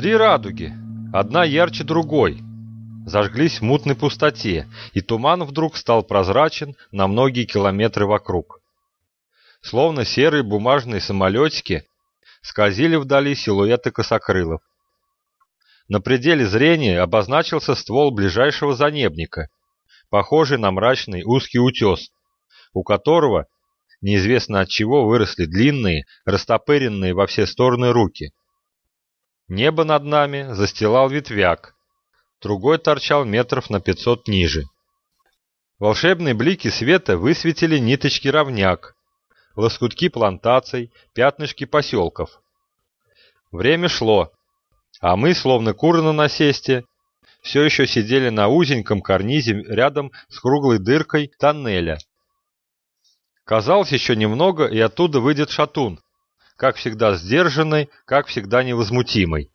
Три радуги, одна ярче другой, зажглись в мутной пустоте, и туман вдруг стал прозрачен на многие километры вокруг. Словно серые бумажные самолетики скользили вдали силуэты косокрылов. На пределе зрения обозначился ствол ближайшего занебника, похожий на мрачный узкий утес, у которого неизвестно от чего выросли длинные, растопыренные во все стороны руки. Небо над нами застилал ветвяк, другой торчал метров на пятьсот ниже. Волшебные блики света высветили ниточки равняк, лоскутки плантаций, пятнышки поселков. Время шло, а мы, словно куры на насесте, все еще сидели на узеньком карнизе рядом с круглой дыркой тоннеля. Казалось, еще немного, и оттуда выйдет шатун, как всегда сдержанный, как всегда невозмутимый.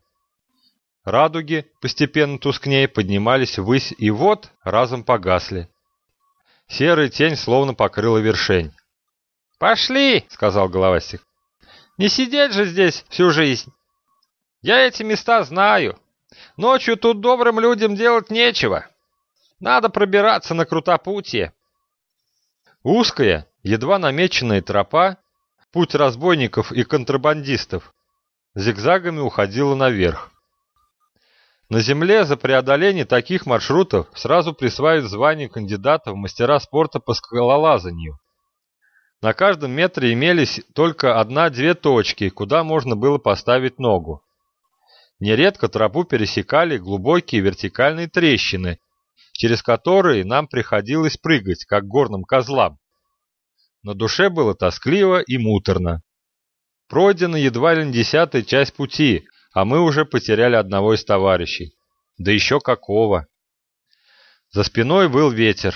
Радуги, постепенно тускнее, поднимались ввысь и вот разом погасли. Серая тень словно покрыла вершень. «Пошли!» — сказал Головастик. «Не сидеть же здесь всю жизнь. Я эти места знаю. Ночью тут добрым людям делать нечего. Надо пробираться на крутопутье». Узкая, едва намеченная тропа, путь разбойников и контрабандистов, зигзагами уходила наверх. На Земле за преодоление таких маршрутов сразу присваивают звание кандидата в мастера спорта по скалолазанию. На каждом метре имелись только одна-две точки, куда можно было поставить ногу. Нередко тропу пересекали глубокие вертикальные трещины, через которые нам приходилось прыгать, как горным козлам. На душе было тоскливо и муторно. Пройдена едва ли десятая часть пути, а мы уже потеряли одного из товарищей. Да еще какого! За спиной был ветер.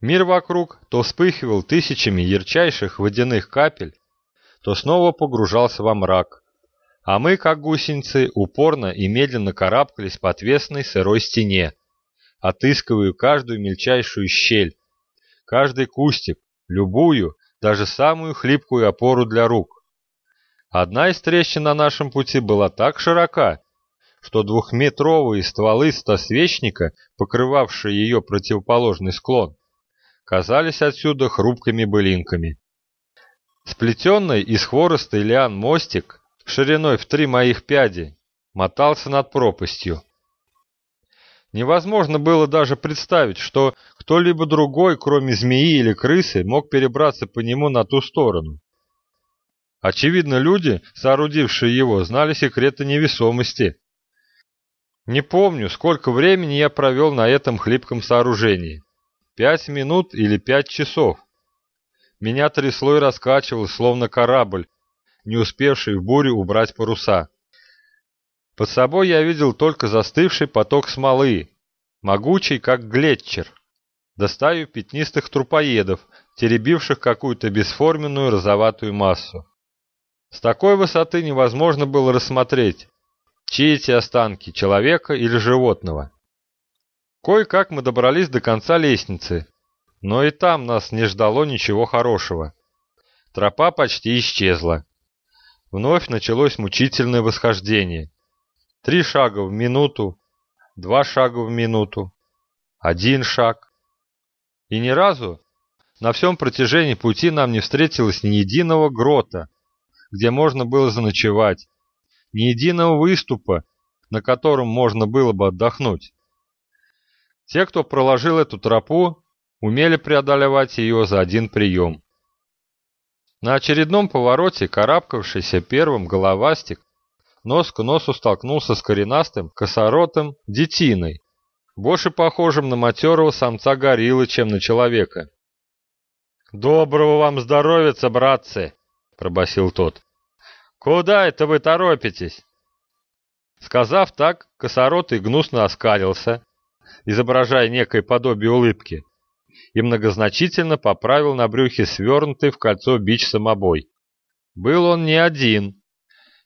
Мир вокруг то вспыхивал тысячами ярчайших водяных капель, то снова погружался во мрак. А мы, как гусеницы, упорно и медленно карабкались по отвесной сырой стене, отыскивая каждую мельчайшую щель, каждый кустик, любую, даже самую хлипкую опору для рук. Одна из трещин на нашем пути была так широка, что двухметровые стволы стосвечника, покрывавшие ее противоположный склон, казались отсюда хрупкими былинками. Сплетенный из хвороста лиан мостик, шириной в три моих пяди, мотался над пропастью. Невозможно было даже представить, что кто-либо другой, кроме змеи или крысы, мог перебраться по нему на ту сторону. Очевидно, люди, соорудившие его, знали секреты невесомости. Не помню, сколько времени я провел на этом хлипком сооружении. Пять минут или пять часов. Меня трясло и раскачивало, словно корабль, не успевший в бурю убрать паруса. Под собой я видел только застывший поток смолы, могучий, как глетчер, до стаю пятнистых трупоедов, теребивших какую-то бесформенную розоватую массу. С такой высоты невозможно было рассмотреть, чьи эти останки, человека или животного. Кое-как мы добрались до конца лестницы, но и там нас не ждало ничего хорошего. Тропа почти исчезла. Вновь началось мучительное восхождение. Три шага в минуту, два шага в минуту, один шаг. И ни разу на всем протяжении пути нам не встретилось ни единого грота, где можно было заночевать, ни единого выступа, на котором можно было бы отдохнуть. Те, кто проложил эту тропу, умели преодолевать ее за один прием. На очередном повороте карабкавшийся первым головастик нос к носу столкнулся с коренастым, косоротым детиной, больше похожим на матерого самца гориллы, чем на человека. «Доброго вам здоровья, братцы!» пробасил тот. «Куда это вы торопитесь?» Сказав так, косоротый гнусно оскалился, изображая некое подобие улыбки, и многозначительно поправил на брюхе свернутый в кольцо бич-самобой. Был он не один.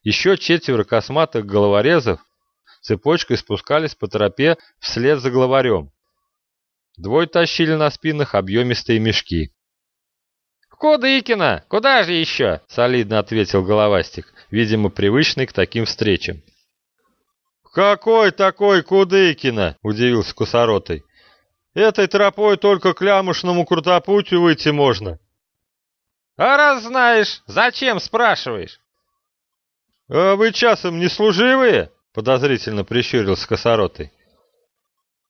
Еще четверо косматых головорезов цепочкой спускались по тропе вслед за главарем. Двое тащили на спинах объемистые мешки. «Кудыкина! Куда же еще?» — солидно ответил Головастик, видимо, привычный к таким встречам. «Какой такой Кудыкина?» — удивился Кусоротый. «Этой тропой только к Лямушному Крутопутью выйти можно». «А раз знаешь, зачем спрашиваешь?» «А вы часом не служивые?» — подозрительно прищурился Косоротый.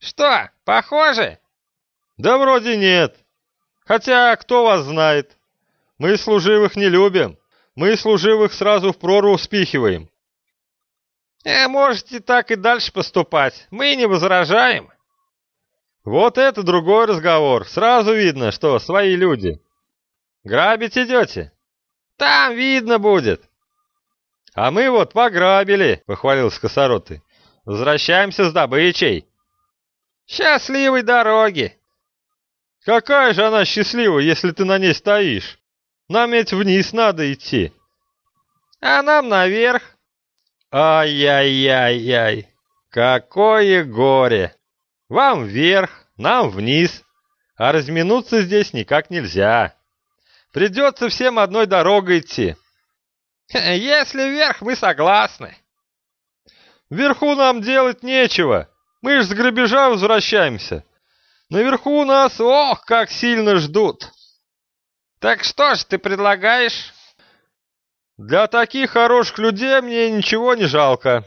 «Что, похоже?» «Да вроде нет. Хотя кто вас знает? Мы служивых не любим. Мы служивых сразу в прорву спихиваем». «Э, можете так и дальше поступать. Мы не возражаем». «Вот это другой разговор. Сразу видно, что свои люди. Грабить идете?» «Там видно будет». «А мы вот пограбили», — похвалился Косоротый. «Возвращаемся с добычей». «Счастливой дороги!» «Какая же она счастливая, если ты на ней стоишь? Нам ведь вниз надо идти». «А нам наверх». «Ай-яй-яй-яй! Какое горе! Вам вверх, нам вниз, а разминуться здесь никак нельзя. Придется всем одной дорогой идти». «Если вверх, мы согласны». «Вверху нам делать нечего, мы ж с грабежа возвращаемся. Наверху нас, ох, как сильно ждут». «Так что ж ты предлагаешь?» «Для таких хороших людей мне ничего не жалко.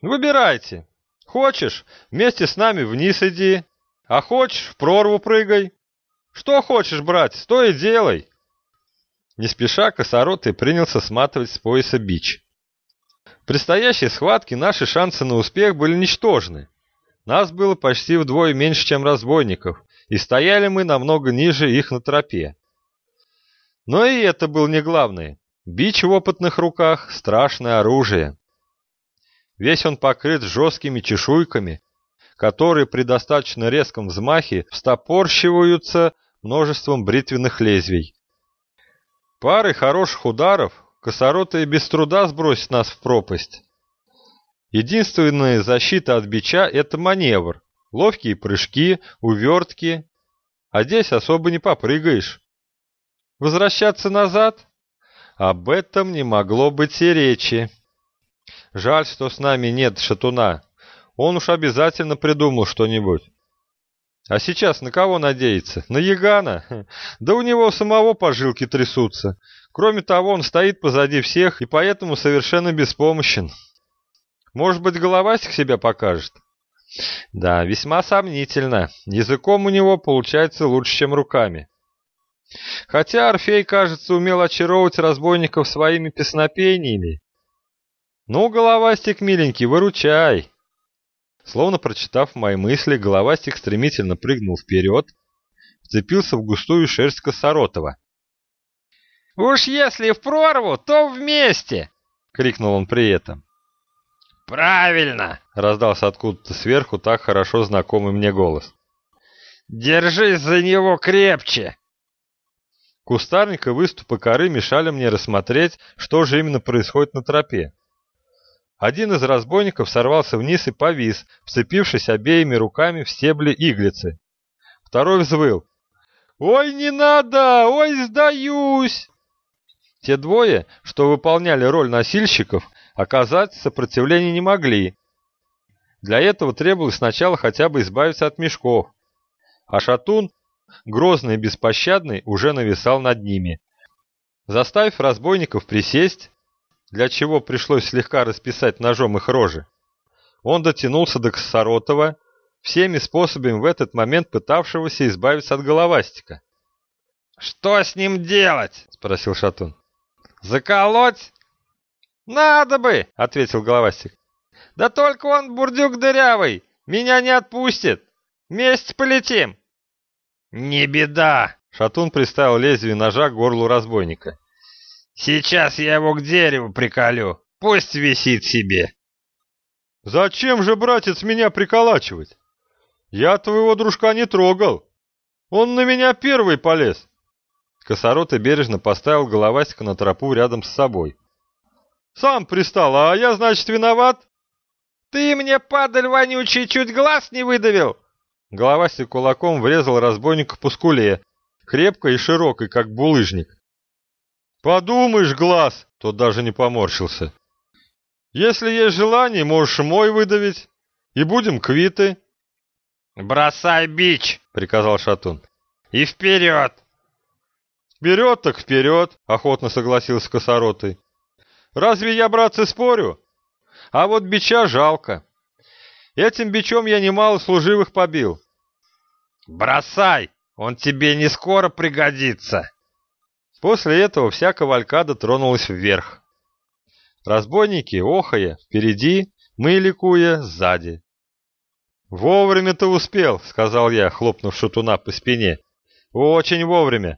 Выбирайте. Хочешь, вместе с нами вниз иди, а хочешь, в прорву прыгай. Что хочешь брать, стой и делай». Не спеша косоротый принялся сматывать с пояса бич. В предстоящей схватке наши шансы на успех были ничтожны. Нас было почти вдвое меньше, чем разбойников, и стояли мы намного ниже их на тропе. Но и это было не главное. Бич в опытных руках — страшное оружие. Весь он покрыт жесткими чешуйками, которые при достаточно резком взмахе встопорщиваются множеством бритвенных лезвий. Парой хороших ударов косоротые без труда сбросит нас в пропасть. Единственная защита от бича — это маневр, ловкие прыжки, увертки, а здесь особо не попрыгаешь. Возвращаться назад? Об этом не могло быть и речи. Жаль, что с нами нет шатуна. Он уж обязательно придумал что-нибудь. А сейчас на кого надеяться? На Ягана? Да у него самого пожилки трясутся. Кроме того, он стоит позади всех и поэтому совершенно беспомощен. Может быть, головастик себя покажет? Да, весьма сомнительно. Языком у него получается лучше, чем руками. Хотя Орфей, кажется, умел очаровывать разбойников своими песнопениями. Ну, головастик, миленький, выручай. Словно прочитав мои мысли, головастик стремительно прыгнул вперед, вцепился в густую шерсть Косоротова. «Уж если в прорву, то вместе!» — крикнул он при этом. «Правильно!» — раздался откуда-то сверху так хорошо знакомый мне голос. «Держись за него крепче!» Кустарник и выступы коры мешали мне рассмотреть, что же именно происходит на тропе. Один из разбойников сорвался вниз и повис, вцепившись обеими руками в стебли иглицы. Второй взвыл. «Ой, не надо! Ой, сдаюсь!» Те двое, что выполняли роль носильщиков, оказать сопротивления не могли. Для этого требовалось сначала хотя бы избавиться от мешков. А шатун грозный и беспощадный, уже нависал над ними. Заставив разбойников присесть, для чего пришлось слегка расписать ножом их рожи, он дотянулся до Косоротова, всеми способами в этот момент пытавшегося избавиться от головастика. «Что с ним делать?» — спросил Шатун. «Заколоть?» «Надо бы!» — ответил головастик. «Да только он бурдюк дырявый, меня не отпустит. Вместе полетим!» «Не беда!» — Шатун приставил лезвие ножа к горлу разбойника. «Сейчас я его к дереву приколю. Пусть висит себе». «Зачем же, братец, меня приколачивать? Я твоего дружка не трогал. Он на меня первый полез». Косоротый бережно поставил головастика на тропу рядом с собой. «Сам пристал, а я, значит, виноват?» «Ты мне, падаль вонючий, чуть глаз не выдавил!» Головастик кулаком врезал разбойника по скуле, крепкой и широкой, как булыжник. «Подумаешь, глаз!» — тот даже не поморщился. Если есть желание, можешь мой выдавить, и будем квиты. «Бросай бич!» — приказал Шатун. «И вперед!» «Вперед так вперед!» — охотно согласился Косоротый. «Разве я, братцы, спорю? А вот бича жалко. Этим бичом я немало служивых побил». «Бросай! Он тебе не скоро пригодится!» После этого вся кавалькада тронулась вверх. Разбойники, охая, впереди, мы, ликуя, сзади. «Вовремя ты успел», — сказал я, хлопнув шатуна по спине. «Очень вовремя».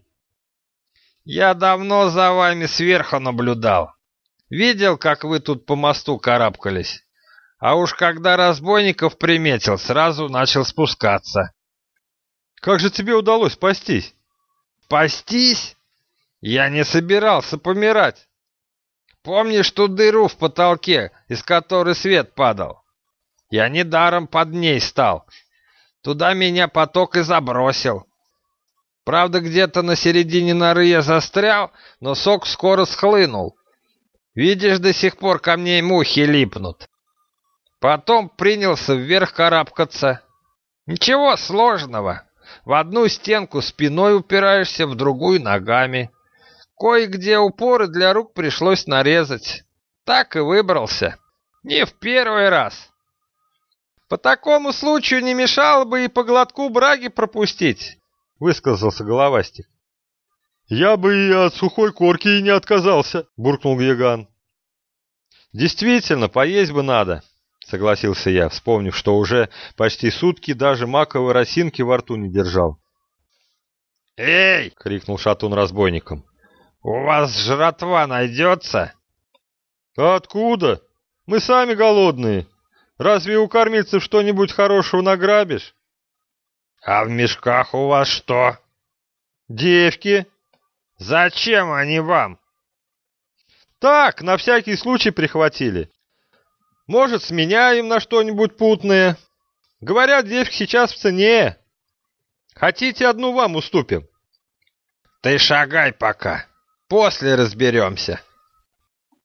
«Я давно за вами сверху наблюдал. Видел, как вы тут по мосту карабкались. А уж когда разбойников приметил, сразу начал спускаться». «Как же тебе удалось спастись?» «Спастись? Я не собирался помирать. Помнишь ту дыру в потолке, из которой свет падал? Я недаром под ней стал. Туда меня поток и забросил. Правда, где-то на середине норы я застрял, но сок скоро схлынул. Видишь, до сих пор ко мне мухи липнут. Потом принялся вверх карабкаться. Ничего сложного. В одну стенку спиной упираешься, в другую ногами. Кое-где упоры для рук пришлось нарезать. Так и выбрался. Не в первый раз. По такому случаю не мешало бы и по глотку браги пропустить, высказался головастик. Я бы и от сухой корки и не отказался, буркнул Яган. Действительно, поесть бы надо, согласился я, вспомнив, что уже почти сутки даже маковой росинки во рту не держал. «Эй!» — крикнул шатун разбойникам. «У вас жратва найдется?» «Откуда? Мы сами голодные. Разве у кормильцев что-нибудь хорошего награбишь?» «А в мешках у вас что?» «Девки». «Зачем они вам?» «Так, на всякий случай прихватили. Может, сменяем на что-нибудь путное. Говорят, девки сейчас в цене. Хотите, одну вам уступим?» «Ты шагай пока». После разберемся.